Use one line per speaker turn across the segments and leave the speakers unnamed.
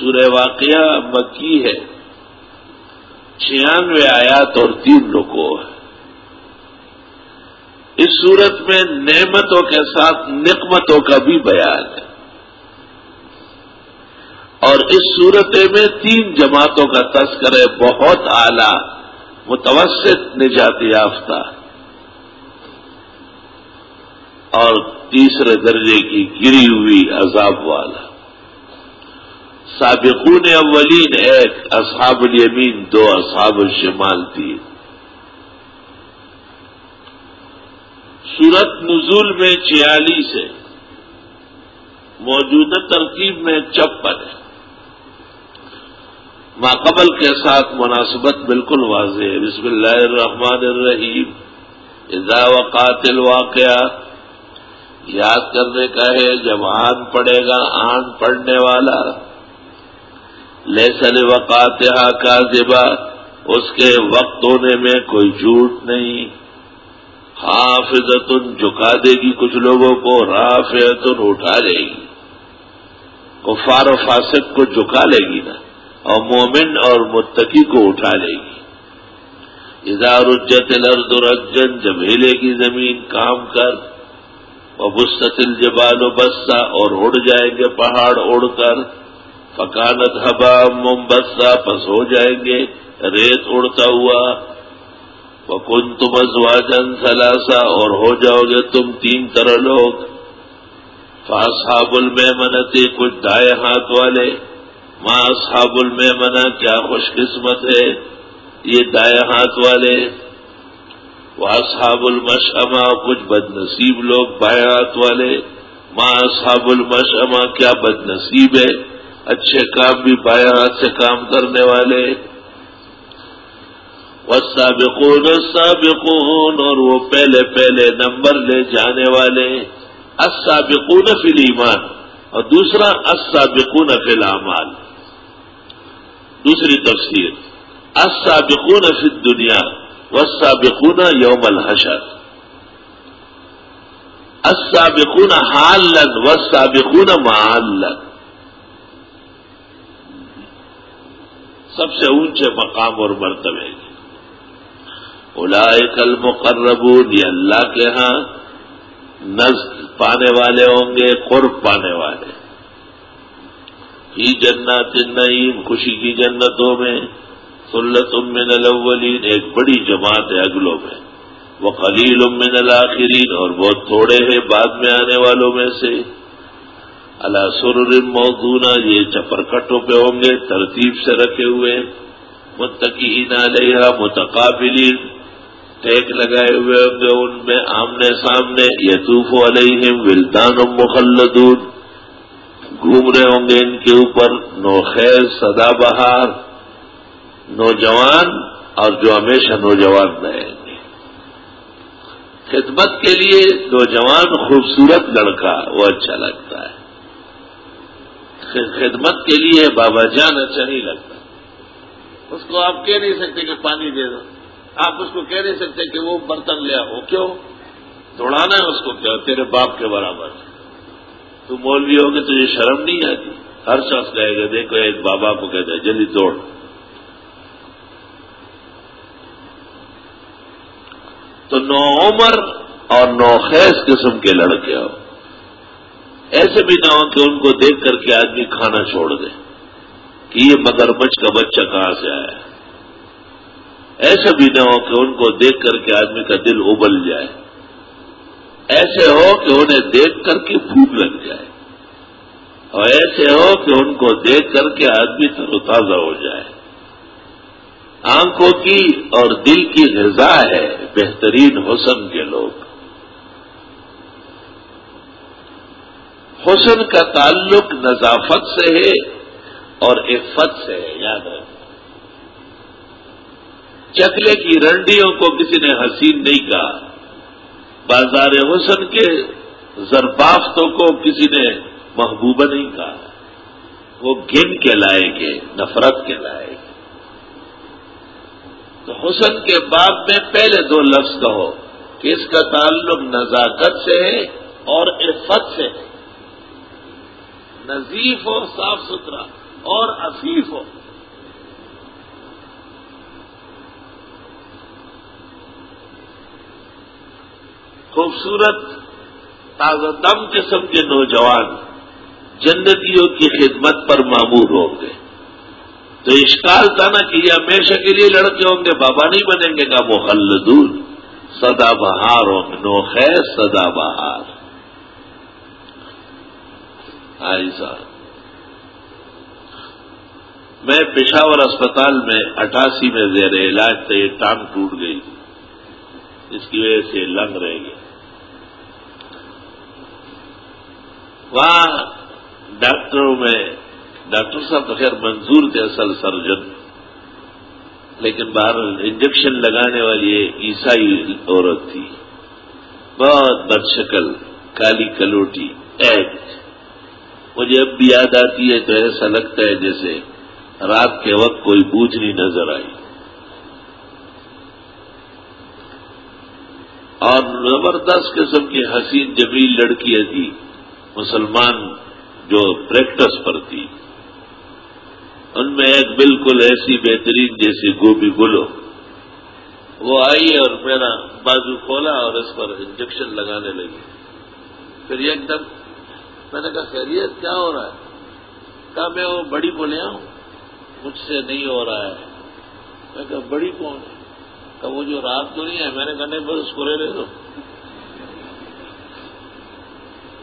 سورہ واقعہ مکی ہے۔ چھیانوے آیات اور تین رکو ہے اس صورت میں نعمتوں کے ساتھ نقمتوں کا بھی بیان ہے۔ اور اس صورت میں تین جماعتوں کا تذکر ہے بہت اعلی، متوسط نجات یافتہ۔ اور تیسرے درجے کی گری ہوئی عذاب والا۔ سابقون اولین، ایک اصحاب الیمین، دو اصحاب الشمال تین سورت نزول میں چھیالیس ہے۔ موجودہ ترکیب میں چپن ہے۔ ماقبل کے ساتھ مناسبت بالکل واضح ہے۔ بسم اللہ الرحمن الرحیم۔ اذا وقات الواقعہ، یاد کرنے کا ہے، جب آن پڑے گا، آن پڑھنے والا۔ لے سل وقات کا اس کے وقت ہونے میں کوئی جھوٹ نہیں۔ حافظتن جھکا دے گی کچھ لوگوں کو، رافعتن اٹھا لے گی۔ کفار و فاسق کو جھکا لے گی نا، اور مومن اور متقی کو اٹھا لے گی۔ اظہار اجت الرد رجن، جب ہلے گی زمین، کام کر۔ وہ مستطل جبال و بسا، اور اڑ جائیں گے پہاڑ اڑ کر۔ فکانت ہبا ممبسا پس ہو جائیں گے، ریت اڑتا ہوا۔ کن تم ازواجن سلاسا اور ہو جاؤ گے تم تین طرح لوگ۔ فاصحاب المنتی کچھ دائیں ہاتھ والے۔ ماں اصحاب المنا کیا خوش قسمت ہے، یہ دائیں ہاتھ والے۔ وہ اصحاب المشما کچھ بد نصیب لوگ بائیں ہاتھ والے۔ ماں اصحاب المشما کیا بد نصیب ہے۔ اچھے کام بھی بائیں ہاتھ سے کام کرنے والے۔ والسابقون السابقون، اور وہ پہلے پہلے نمبر لے جانے والے۔ السابقون فی الایمان، اور دوسرا السابقون فی الاعمال دوسری تفسیر، السابقون فی الدنیا، والسابقون یوم الحشر۔ السابقون حالن والسابقون معالن سب سے اونچے مقام اور مرتبے کل مقربون یہ اللہ کے ہاں نزد پانے والے ہوں گے، قرب پانے والے۔ ہی جنت نعیم خوشی کی جنتوں میں۔ سلت من الاولین، ایک بڑی جماعت ہے اگلوں میں۔ وہ خلیل من الاخرین، اور بہت تھوڑے ہیں بعد میں آنے والوں میں سے۔ اللہ سر موضوع یہ چپرکٹوں پہ ہوں گے، ترتیب سے رکھے ہوئے۔ متقین علیہ متقابلین ٹیک لگائے ہوئے ہوں گے ان میں، آمنے سامنے۔ یتوف علیہم ولدان مخلدون۔ گھوم رہے ہوں گے ان کے اوپر۔ نو خیر سدا بہار۔ نوجوان، اور جو ہمیشہ نوجوان رہیں گے۔ خدمت کے لیے نوجوان، خوبصورت لڑکا، وہ اچھا لگتا ہے۔ خدمت کے لیے بابا جان اچھا نہیں لگتا۔ اس کو آپ کہہ نہیں سکتے کہ پانی دے دو۔ آپ اس کو کہہ نہیں سکتے کہ وہ برتن لیا ہو کیوں؟ دوڑانا ہے اس کو کیا؟ تیرے باپ کے برابر۔ تو مولوی ہوگے تو یہ شرم نہیں آتی۔ ہر شخص کہے گا، دیکھو، ایک بابا کو کہتا ہے، جلدی توڑ تو نو عمر اور نو خیز قسم کے لڑکے ہو۔ ایسے بھی نہ ہو کہ ان کو دیکھ کر کے آدمی کھانا چھوڑ دے کہ یہ مگرمچھ کا بچہ کہاں سے آیا ایسا بھی نہ ہو کہ ان کو دیکھ کر کے آدمی کا دل ابل جائے۔ ایسے ہو کہ انہیں دیکھ کر کے بھوک لگ جائے۔ اور ایسے ہو کہ ان کو دیکھ کر کے آدمی تر و تازہ ہو جائے۔ آنکھوں کی اور دل کی غذا ہے، بہترین حسن کے لوگ۔ حسن کا تعلق نظافت سے ہے اور عفت سے ہے، یاد رکھ چکلے کی رنڈیوں کو کسی نے حسین نہیں کہا۔ بازار حسن کے زربافتوں کو کسی نے محبوبہ نہیں کہا۔ وہ گن کے لائے گے نفرت کے لائے گے تو حسن کے بعد میں پہلے دو لفظ کہو کہ اس کا تعلق نزاکت سے ہے اور عفت سے ہے۔ نظیف اور صاف ستھرا اور عفیف ہو۔ خوبصورت، تازہ دم قسم کے نوجوان جنتیوں کی خدمت پر معمور ہوں گے۔ تو اشکال تھا نا کہ یہ ہمیشہ کے لیے لڑکے ہوں گے، بابا نہیں بنیں گے کا محلدون سدا بہار ہوں گے، نو خیر سدا بہار۔ صاحب۔ میں پشاور اسپتال میں اٹھاسی میں زیر علاج تھے ٹانگ ٹوٹ گئی۔ اس کی وجہ سے لنگ رہ گیا وہاں ڈاکٹروں میں، ڈاکٹر صاحب خیر منظور تھے اصل سرجن، لیکن باہر انجیکشن لگانے والی عیسائی عورت تھی۔ بہت بد شکل کالی کلوٹی ایج مجھے اب بھی یاد آتی ہے تو ایسا لگتا ہے جیسے رات کے وقت کوئی بوجھ نہیں نظر آئی۔ اور زبردست قسم کی حسین جمیل لڑکیاں تھی جی، مسلمان جو پریکٹس پر تھی۔ ان میں ایک بالکل ایسی بہترین جیسی گوبھی گلو۔ وہ آئی اور میرا بازو کھولا اور اس پر انجیکشن لگانے لگی۔ پھر ایک دم میں نے کہا، خیریت، کیا ہو رہا ہے؟ کہا، میں وہ بڑی کو لے آؤں، مجھ سے نہیں ہو رہا ہے۔ میں کہا، بڑی کون ہے؟ کہ وہ جو رات تو نہیں ہے میں نے کہا، نہیں، بس اس کو رہنے دو۔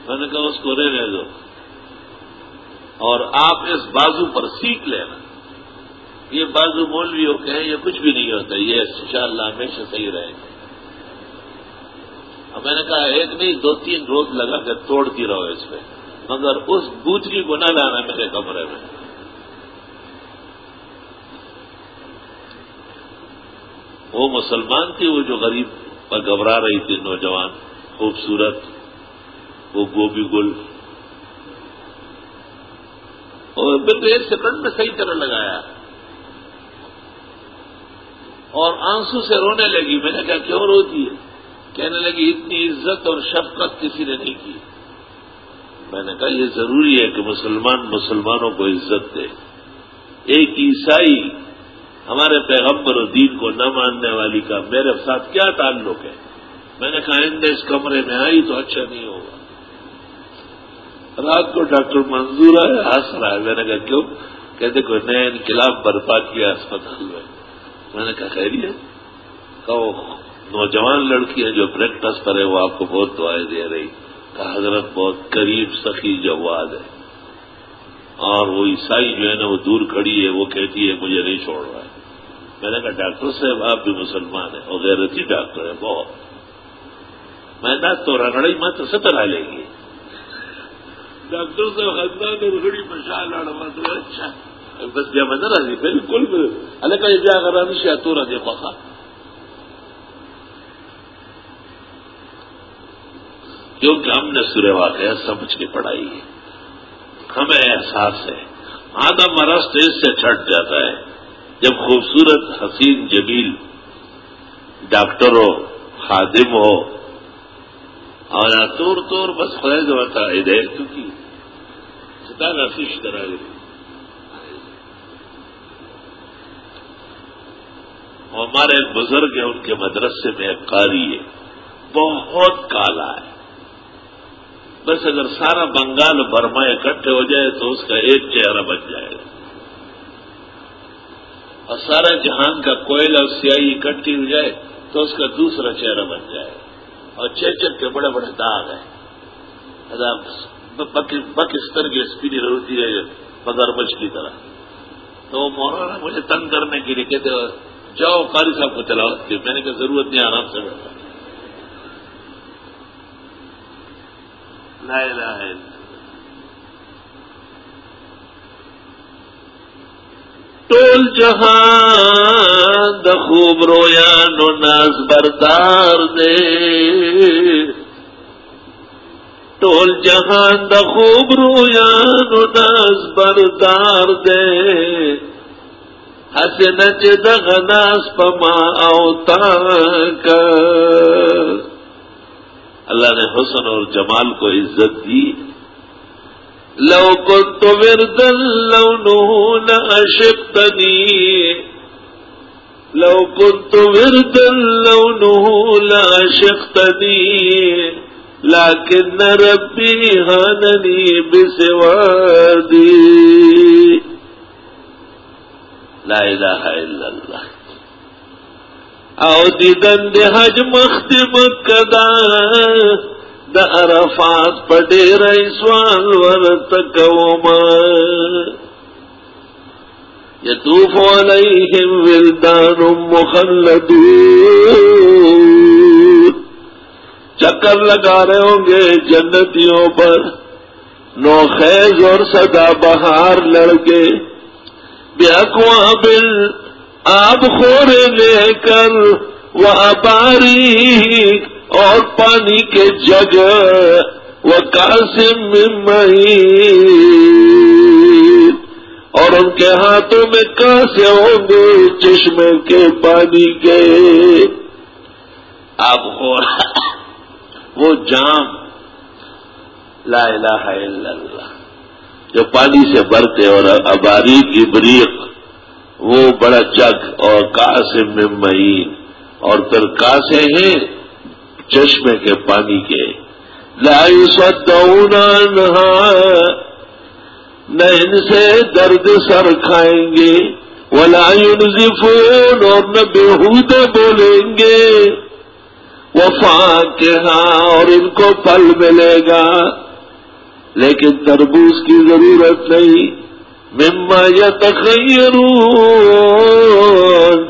میں نے کہا، اس کو رہنے دو۔ اور آپ اس بازو پر سیکھ لینا۔ یہ بازو مولوی ہو کہ یہ کچھ بھی نہیں ہوتا، یہ ان شاء اللہ ہمیشہ صحیح رہے گا۔ میں نے کہا، ایک نہیں، دو تین روز لگا کر توڑتی رہو اس پہ. مگر اس بوتری کو نہ لانا میرے کمرے میں۔ وہ مسلمان تھی، وہ جو غریب پر گھبرا رہی تھی، نوجوان، خوبصورت، وہ گوبھی گل۔ اور بالکل ایک سیکنڈ میں صحیح طرح لگایا۔ اور آنسو سے رونے لگی، میں نے کہا، کیوں روتی ہے؟ کہنے لگی، اتنی عزت اور شفقت کسی نے نہیں کی۔ میں نے کہا، یہ ضروری ہے کہ مسلمان مسلمانوں کو عزت دے۔ ایک عیسائی ہمارے پیغمبر و دین کو نہ ماننے والی کا میرے ساتھ کیا تعلق ہے؟ میں نے کہا، آئندہ اس کمرے میں آئی تو اچھا نہیں ہوگا۔ رات کو ڈاکٹر منظور ہے ہنس رہا ہے۔ میں نے کہا، کیوں؟ کہتے، کوئی نیا انقلاب برپا کیا اسپتال میں۔ میں نے کہا، خیریت؟ کہو نوجوان لڑکی ہے جو پریکٹس پر ہے، وہ آپ کو بہت دعائیں دے رہی کہ حضرت بہت قریب سخی جواد ہے۔ اور وہ عیسائی جو ہے نا، وہ دور کھڑی ہے، وہ کہتی ہے، مجھے نہیں چھوڑ رہا ہے۔ میں نے کہا، ڈاکٹر صاحب، آپ بھی مسلمان ہیں اور غیرتی ڈاکٹر ہے بہت۔ میں نہ تو رگڑی مت ستر لے گی۔ ڈاکٹر صاحب، خزانہ رگڑی مشا لڑ مت اچھا۔ بس بیا منظر آئی بالکل الگ بیا کر تو رہے کیونکہ ہم نے سورہ واقعہ سمجھ کے پڑھائی ہے۔ ہمیں احساس ہے۔ ہاں آدم مرست اس سے چھٹ جاتا ہے۔ جب خوبصورت حسین جمیل ڈاکٹر ہو، خادم ہو، اور طور طور بس خیز ہوتا ادھر کیونکہ ستا نفیش کرا گئی ہمارے ایک بزرگ ہیں، ان کے مدرسے میں ایک قاری ہے۔ بہت کالا ہے۔ بس اگر سارا بنگال برما اکٹھے ہو جائے تو اس کا ایک چہرہ بن جائے گا۔ اور سارا جہان کا کوئلہ اور سیاہی اکٹھی ہو جائے تو اس کا دوسرا چہرہ بن جائے اور چیچک کے بڑے بڑے داغ ہیں۔ پاکستان کی اسپیڈی روتی ہے مگرمچھ کی طرح۔ تو وہ مولانا مجھے تنگ کرنے کے لیے کہتے جاؤ قاری صاحب کو تلاوت کی میں نے کہا، ضرورت نہیں آرام سے بیٹھا لا الہ الا ٹول جہاں خوب رویا نو ناز بردار دے. ٹول جہاں خوب رویا نو ناز بردار دے. ہس نچ دغناس پما اوتا کر. اللہ نے حسن اور جمال کو عزت دی۔ لو كنت وردا لونه لأشقتني لو كنت وردا لونه لأشقتني لكن ربي هانني بسوادي لا الہ الا اللہ۔ او دیدن دے حج مختم کدا دا عرفات پڑے رئی سوال ورتکوما یتوف علیہم ولدان مخلدون۔ چکر لگا رہے ہوں گے جنتیوں پر۔ نو خیز اور سدا بہار لڑکے۔ بیاکواں بل آب خورے لے کر وہ باری اور پانی کے جگ، وہ کاسم اور ان کے ہاتھوں میں کاسے ہوں گے چشمے کے پانی کے۔ آپ وہ جام۔ لا الہ الا اللہ۔ جو پانی سے بھرتے اور اباری کی بریق۔ وہ بڑا جگ اور کاسے میں مہین اور پھر کاسے ہیں چشمے کے پانی کے۔ لائی سونا نہ ان سے درد سر کھائیں گے۔ وہ لائن فون اور نہ بےحود بولیں گے۔ وفا کے ہاں اور ان کو پھل ملے گا۔ لیکن تربوز کی ضرورت نہیں۔ مما یا تخیروں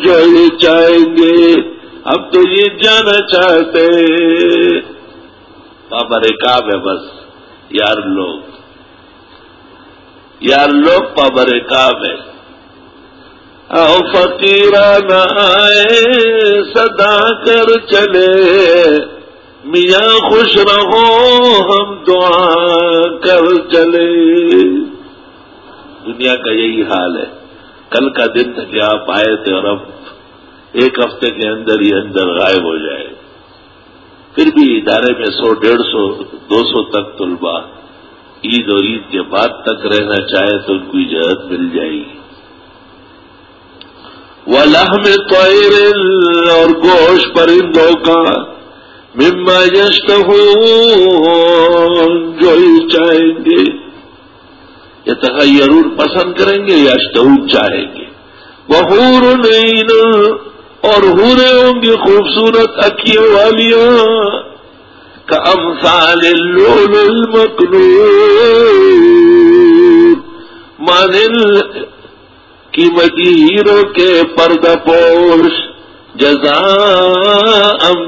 جو یہ چاہیں گے اب تو یہ جانا چاہتے پابر کاب ہے بس، یار لوگ۔ یار لوگ پابر کاب ہے او فقیران آئے، صدا کر چلے۔ میاں خوش رہو، ہم دعا کر چلے۔ دنیا کا یہی حال ہے۔ کل کا دن تھا کہ آپ آئے تھے اور اب ایک ہفتے کے اندر ہی اندر غائب ہو جائے۔ پھر بھی ادارے میں سو، ڈیڑھ سو، دو سو تک طلبا عید اور عید کے بعد تک رہنا چاہے تو ان کو اجازت مل جائے گی۔ وہ لہم تو اور گوشت پرندوں کا مما یشت جو چاہیں گے۔ یا تغیر پسند کریں گے یا اشتہور چاہیں گے. وہ نہیں اور ہورے ہوں گی خوبصورت اکیوں والیاں. کا امسال لول المکلو مانل قیمتی ہیرو کے پردہ پوش جزا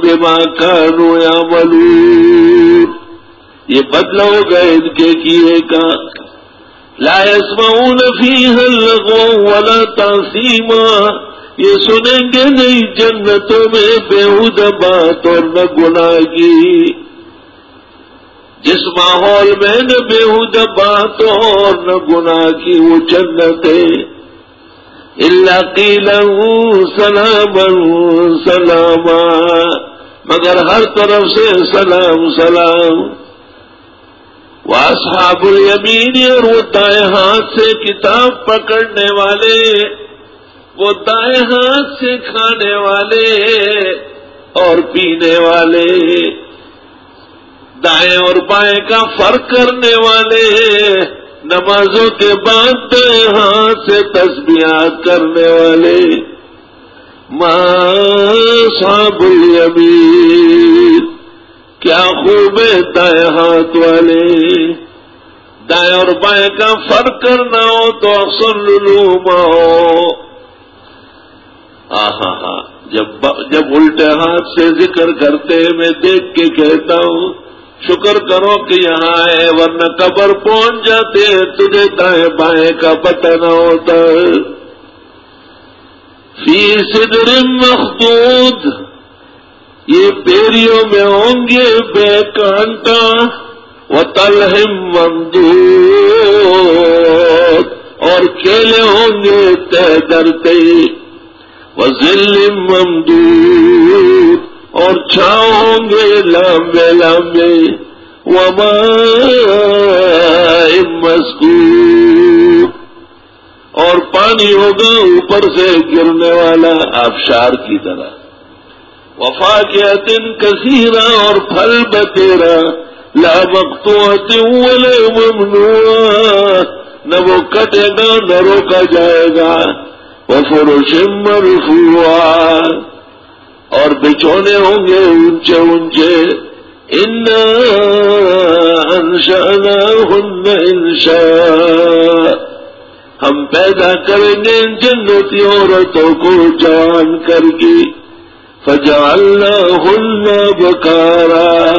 بما کانو یا ملو یہ بدلو گئے ان کے کیے کا. لا يسمعون فيها اللغو ولا تاسیما یہ سنیں گے نہیں جنتوں میں بےحد بات اور نہ گناہ کی جس ماحول میں نہ بےحد بات اور نہ گناہ کی وہ جنتیں اللہ قیل سلام سلام مگر ہر طرف سے سلام سلام. واصحاب الیمین اور وہ دائیں ہاتھ سے کتاب پکڑنے والے وہ دائیں ہاتھ سے کھانے والے اور پینے والے، دائیں اور بائیں کا فرق کرنے والے، نمازوں کے بعد دائیں ہاتھ سے تسبیحات کرنے والے۔ ماں صاحب الامیر کیا خوب ہے دائیں ہاتھ والے۔ دائیں اور بائیں کا فرق کرنا ہو تو اکثر للوما ہو۔ ہاں ہاں جب جب الٹے ہاتھ سے ذکر کرتے میں دیکھ کے کہتا ہوں، شکر کرو کہ یہاں ہے، ورنہ قبر پہنچ جاتے تجھے دائیں بائیں کا پتہ نہ ہوتا۔ فی صدر مخدود یہ پیریوں میں ہوں گے بے کانٹا و تلہم مندو اور کھیلے ہوں گے تہ درتے وہ ذلم ممدود اور چھاؤ ہوں گے لمبے لمبے وما مسکو اور پانی ہوگا اوپر سے گرنے والا آبشار کی طرح۔ وفا کے اتن کثیرا اور پھل بتیرا لا وقت ممنوع نہ وہ کٹے گا، نہ روکا جائے گا وہ فروش مرفوع اور بچونے ہوں گے اونچے اونچے ان انشاء ہن انشا ہم پیدا کریں گے جنتی عورتوں کو جان کر کے۔ فجالنا ہن بکارا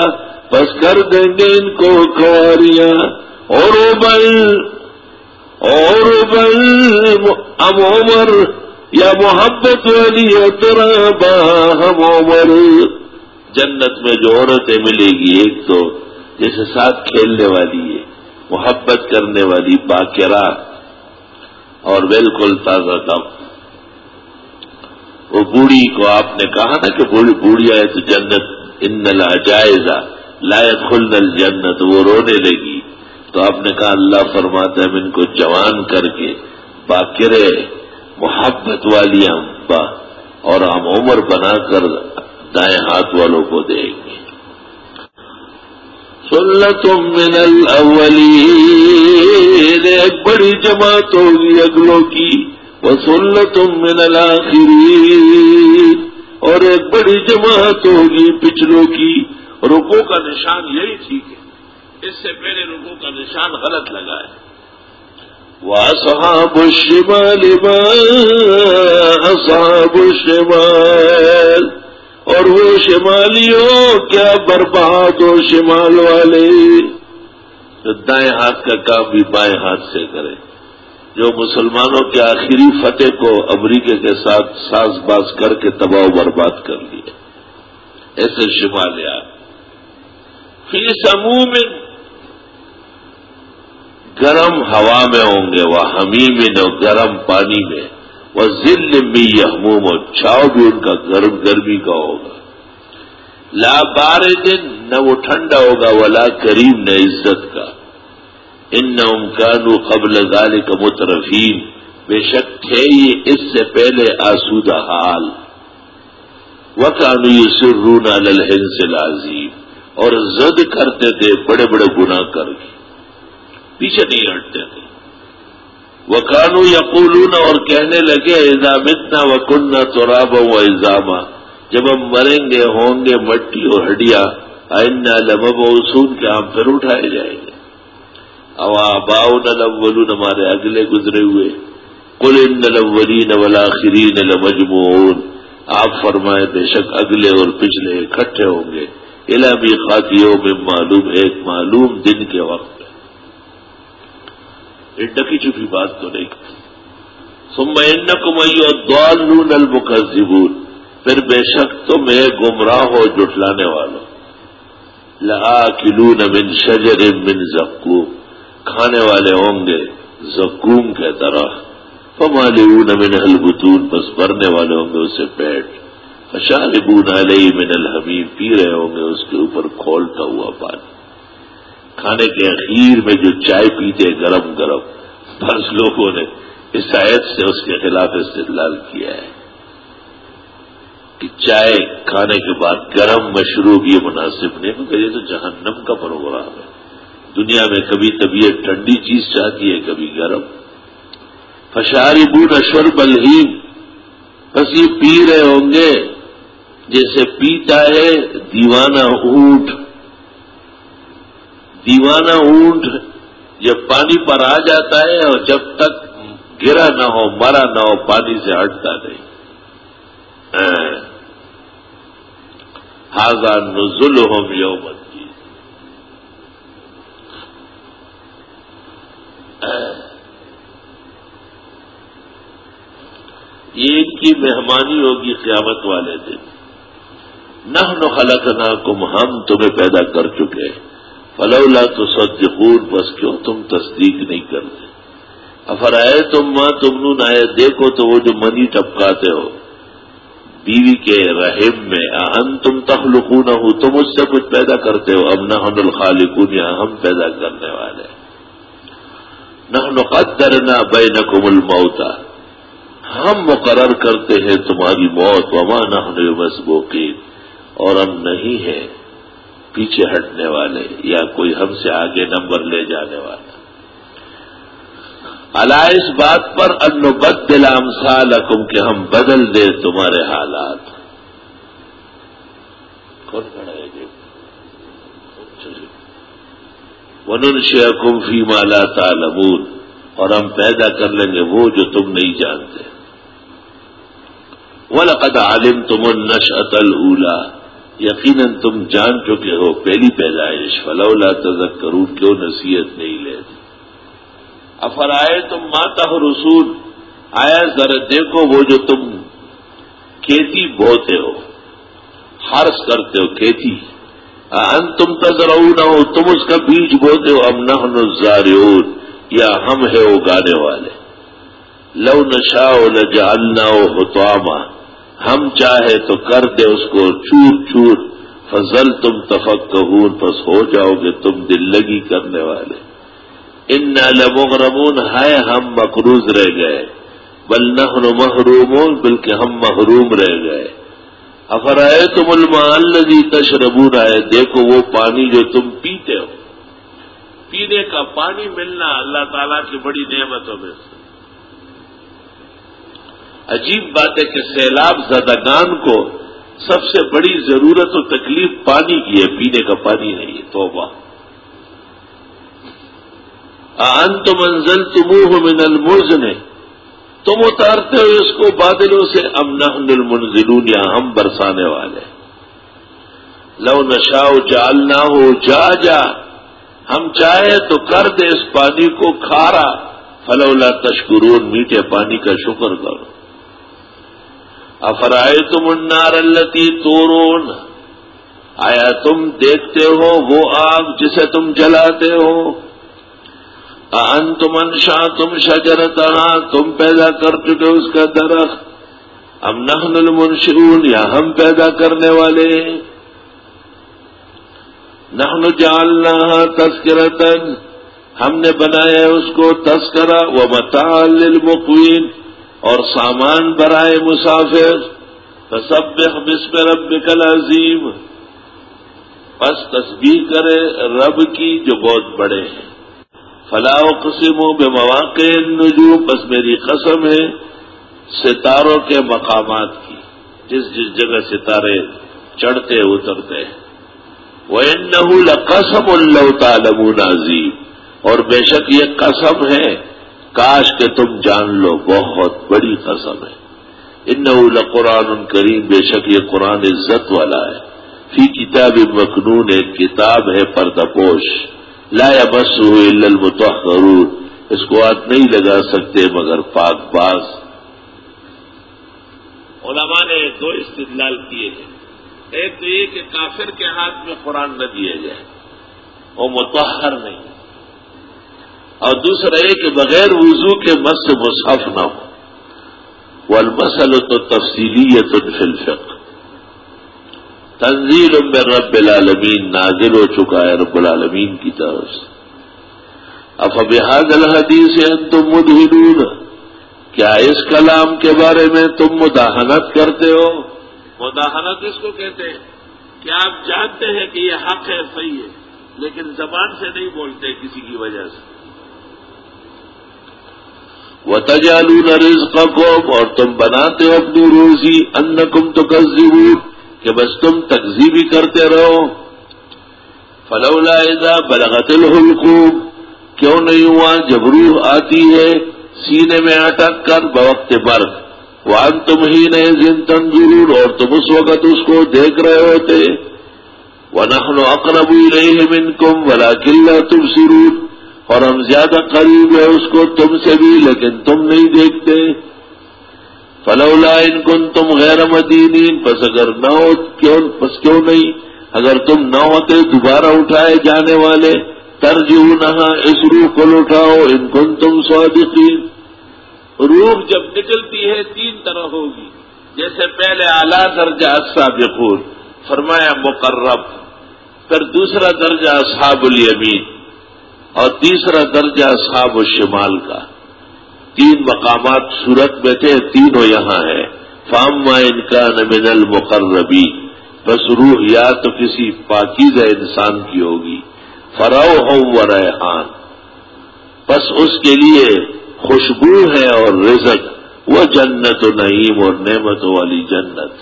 بس کر دیں گے ان کو کاریاں۔ اور بل اور بل ام عمر، یا محبت والی با، ہم عمر۔ جنت میں جو عورتیں ملے گی، ایک تو جیسے ساتھ کھیلنے والی ہے، محبت کرنے والی باقرا اور بالکل تازہ دم۔ وہ بوڑھی کو آپ نے کہا نا کہ بوڑھی بوڑھیا ہے تو جنت، ان لا جائزہ لائق خل جنت وہ رونے لگی۔ تو آپ نے کہا اللہ فرماتا ہے ان کو جوان کر کے باقرے محبت والی امبا اور ہم عمر بنا کر دائیں ہاتھ والوں کو دیں گے۔ سلتم من الاولین، ایک بڑی جماعت ہوگی اگلوں کی۔ وہ من الاخرین اور ایک بڑی جماعت ہوگی پچھلوں کی۔ رکو کا نشان یہی ٹھیک ہے اس سے پہلے رکو کا نشان غلط لگا ہے۔ وأصحاب الشمال ما أصحاب الشمال اور وہ شمالیوں کیا برباد ہو شمال والے؟ تو دائیں ہاتھ کا کام بھی بائیں ہاتھ سے کرے جو مسلمانوں کے آخری فتح کو امریکہ کے ساتھ ساز باز کر کے تباہ برباد کر لیے ایسے شمالیات فی سموہ میں گرم ہوا میں ہوں گے، وہ ہمی میں نہ گرم پانی میں۔ وہ ذل میں یحموم اور چھاؤ بھی ان کا گرم، گرمی کا ہوگا۔ لا بار دن نہ وہ ٹھنڈا ہوگا، ولا کریم، نہ عزت کا۔ ان نہ قبل گالے کا مترفین۔ بے شک تھے یہ اس سے پہلے آسودہ حال۔ وہ کانو سر رونا للہن سے لازیم اور زد کرتے تھے بڑے بڑے گناہ کر کے۔ پیچھے نہیں ہٹتے تھے۔ وہ کانو یا اور کہنے لگے ایزامتنا و کننا تو راب و ایزامہ جب ہم مریں گے، ہوں گے مٹی اور ہڈیا آئندہ لمب و اصول کے ہم پھر اٹھائے جائیں گے۔ اوا باؤ نلم ہمارے اگلے گزرے ہوئے۔ کل ان نلم ولاخرین لمجمون آپ فرمائے بے شک اگلے اور پچھلے اکٹھے ہوں گے۔ علابی خاتیوں میں معلوم، ایک معلوم دن کے وقت۔ یہ ڈکی چکی بات تو نہیں۔ سمین کو میو دول نون پھر بے شک تم ایک گمراہ ہو جٹلانے والوں لہا کلون من شجر من زکوم کھانے والے ہوں گے، زکوم کے طرح۔ فمالون من البتون بس بھرنے والے ہوں گے اسے پیٹ۔ فشاربون علیہ من الحمیم، پی رہے ہوں گے اس کے اوپر کھولتا ہوا پانی۔ کھانے کے اخیر میں جو چائے پیتے گرم گرم بس لوگوں نے اس آیت سے اس کے خلاف استدلال کیا ہے کہ چائے کھانے کے بعد گرم مشروب یہ مناسب نہیں، مگر یہ تو جہنم کا پروگرام ہے۔ دنیا میں کبھی طبیعت ٹھنڈی چیز چاہتی ہے، کبھی گرم۔ فشاری بون اشور بلہیم بس یہ پی رہے ہوں گے۔ جیسے پیتا ہے، دیوانہ اونٹ۔ دیوانہ اونٹ جب پانی پر آ جاتا ہے اور جب تک گرا نہ ہو، مرا نہ ہو، پانی سے ہٹتا نہیں۔ ہاضا نزل ہوم یومن۔ یہ ان کی مہمانی ہوگی قیامت والے دن۔ نہ خلق نہ کم ہم تمہیں پیدا کر چکے فلولا تو صدقون بس کیوں تم تصدیق نہیں کرتے؟ افرائے تم ماں تم نو آئے دیکھو تو وہ جو منی ٹپکاتے ہو۔ بیوی کے رحم میں ان تم تخلقون ہو تم اس سے کچھ پیدا کرتے ہو۔ اب نہ الخالقون یا ہم پیدا کرنے والے نہ قدرنا بینکم الموتا ہم مقرر کرتے ہیں تمہاری موت، وما نہ مسبوقین اور ہم نہیں ہیں پیچھے ہٹنے والے یا کوئی ہم سے آگے نمبر لے جانے والا. اللہ اس بات پر انبد دلام سال کہ ہم بدل دیں تمہارے حالات. کون کھڑا ہے جی ونن شیخم فی مالا تالمون اور ہم پیدا کر لیں گے وہ جو تم نہیں جانتے۔ ولقد عالم تم نش اتل اولا یقیناً تم جان چکے ہو پہلی پیدائش۔ فلولا تذک کیوں نصیحت نہیں لیتے افرائے تم ماتا ہو رسول آیا ذرا دیکھو وہ جو تم کھیتی بوتے ہو ہرس کرتے ہو کھیتی۔ ان تم تذرو نہ ہو تم اس کا بیج بوتے ہو ام نہ یا ہم ہے اگانے والے۔ لو نشا نہ جالنا ہو ہم چاہے تو کر دے اس کو چور چور۔ فضل تم تفق پس ہو جاؤ گے تم دل لگی کرنے والے۔ ان لمغرمون ہے ہم مقروض رہ گئے۔ بل نہ محروم بلکہ ہم محروم رہ گئے۔ افرائے تم الزی تشربون؟ آئے، دیکھو وہ پانی جو تم پیتے ہو۔ پینے کا پانی ملنا اللہ تعالیٰ کی بڑی نعمتوں میں سے۔ عجیب بات ہے کہ سیلاب زدگان کو سب سے بڑی ضرورت و تکلیف پانی کی ہے، پینے کا پانی نہیں ہے توبہ۔ انت منزل تمہ من المرز نے تم اتارتے ہو، اس کو بادلوں سے ام نحن المنزلون، یا ہم برسانے والے۔ لو نشا جالنا ہو جا جا ہم چاہے تو کر دے اس پانی کو کھارا، فلولا تشکرون، میٹھے پانی کا شکر کرو۔ افرائے تم انار التی تورون، آیا تم دیکھتے ہو وہ آگ جسے تم جلاتے ہو؟ ان تم انشا تم شجرتا تم پیدا کر چکے اس کا درخت؟ ام نحن المنشرون یا ہم پیدا کرنے والے؟ نحن جالنا تسکرتن ہم نے بنایا اس کو تسکرا و متال للمقوین اور سامان برائے مسافر۔ سب بسم ربک العظیم بس تصویر کرے رب کی جو بہت بڑے ہیں۔ فلاح و قسم بے مواقع نجوم بس میری قسم ہے، ستاروں کے مقامات کی، جس جس جگہ ستارے چڑھتے اترتے ہیں۔ وہ ان قسم اللہ تعالم عظیم اور بے شک یہ قسم ہے، کاش کہ تم جان لو، بہت بڑی قسم ہے۔ ان قرآن کریم بے شک یہ قرآن عزت والا ہے۔ فی کتاب مخنون ایک کتاب ہے پردپوش لا بس ہوئے المتحرور اس کو ہاتھ نہیں لگا سکتے مگر پاک باز۔ علماء نے دو استدلال کیے ہیں۔ ایک تو یہ کہ کافر کے ہاتھ میں قرآن نہ دیا جائے۔ وہ متحر نہیں۔ اور دوسرا یہ کہ بغیر وضو کے مس سے مصحف نہ ہو۔ وہ المسل تو تفصیلی ہے تو فلفق تنزیل میں رب العالمین نازل ہو چکا ہے رب العالمین کی طرف سے۔ افبحاد الحدیث تم مدہدون کیا اس کلام کے بارے میں تم مداحنت کرتے ہو؟ مداحنت اس کو کہتے ہیں کیا آپ جانتے ہیں کہ یہ حق ہے صحیح ہے لیکن زبان سے نہیں بولتے کسی کی وجہ سے۔ وہ تجالو نہ اور تم بناتے ہو اپنی روزی ان کم تو کہ بس تم تقزیبی کرتے رہو۔ فلولا اذا بلغت الحلقوم۔ کیوں نہیں ہوا؟ جب روح آتی ہے، سینے میں اٹک کر بوقت برق۔ وان تم ہی نہیں زن تنظور اور تم اس وقت اس کو دیکھ رہے ہوتے۔ وہ اقرب نہیں منکم ولا قلعہ تم اور ہم زیادہ قریب ہے اس کو تم سے بھی، لیکن تم نہیں دیکھتے۔ فلولا ان کن تم غیر مدینین، پس اگر نہ ہو، کیوں، پس کیوں نہیں؟ اگر تم نہ ہوتے، دوبارہ اٹھائے جانے والے ترجیح نہ اس روح کو لٹاؤ ان کن تم صادقین۔ روح جب نکلتی ہے، تین طرح ہوگی۔ جیسے پہلے اعلیٰ درجہ السابقون، فرمایا مقرب، پھر دوسرا درجہ اصحاب الیمین، اور تیسرا درجہ اصحاب الشمال کا۔ تین مقامات صورت میں تھے تینوں یہاں ہیں۔ فاما ان کا نمن المقربی بس روح یا تو کسی پاکیزہ انسان کی ہوگی۔ فرو ہو و ریحان بس اس کے لیے خوشبو ہے اور رزق۔ وہ جنت و نعیم اور نعمت والی جنت۔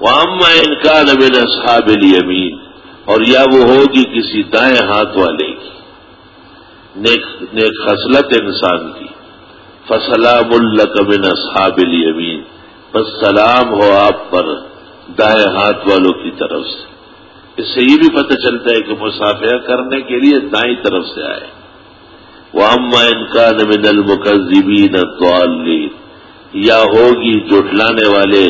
وامہ ان کا نبین اصحاب الیمین اور یا وہ ہوگی کسی دائیں ہاتھ والے کی۔ نیک نیک خصلت انسان کی۔ فسلام اللہ کبن اصحاب الیمین بس سلام ہو آپ پر دائیں ہاتھ والوں کی طرف سے۔ اس سے یہ بھی پتہ چلتا ہے کہ مسافر کرنے کے لیے دائیں طرف سے آئے۔ وہ اما ان کا نمن المکزبین یا ہوگی جٹلانے والے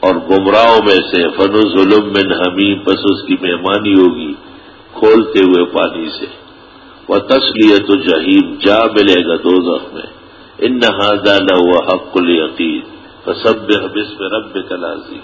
اور گمراہوں میں سے فن ظلم من حمیم بس اس کی مہمانی ہوگی کھولتے ہوئے پانی سے۔ وہ تسلیت تو جہیم جا ملے گا دو میں۔ ان نہ حق العقید بسب بسم رب تلازی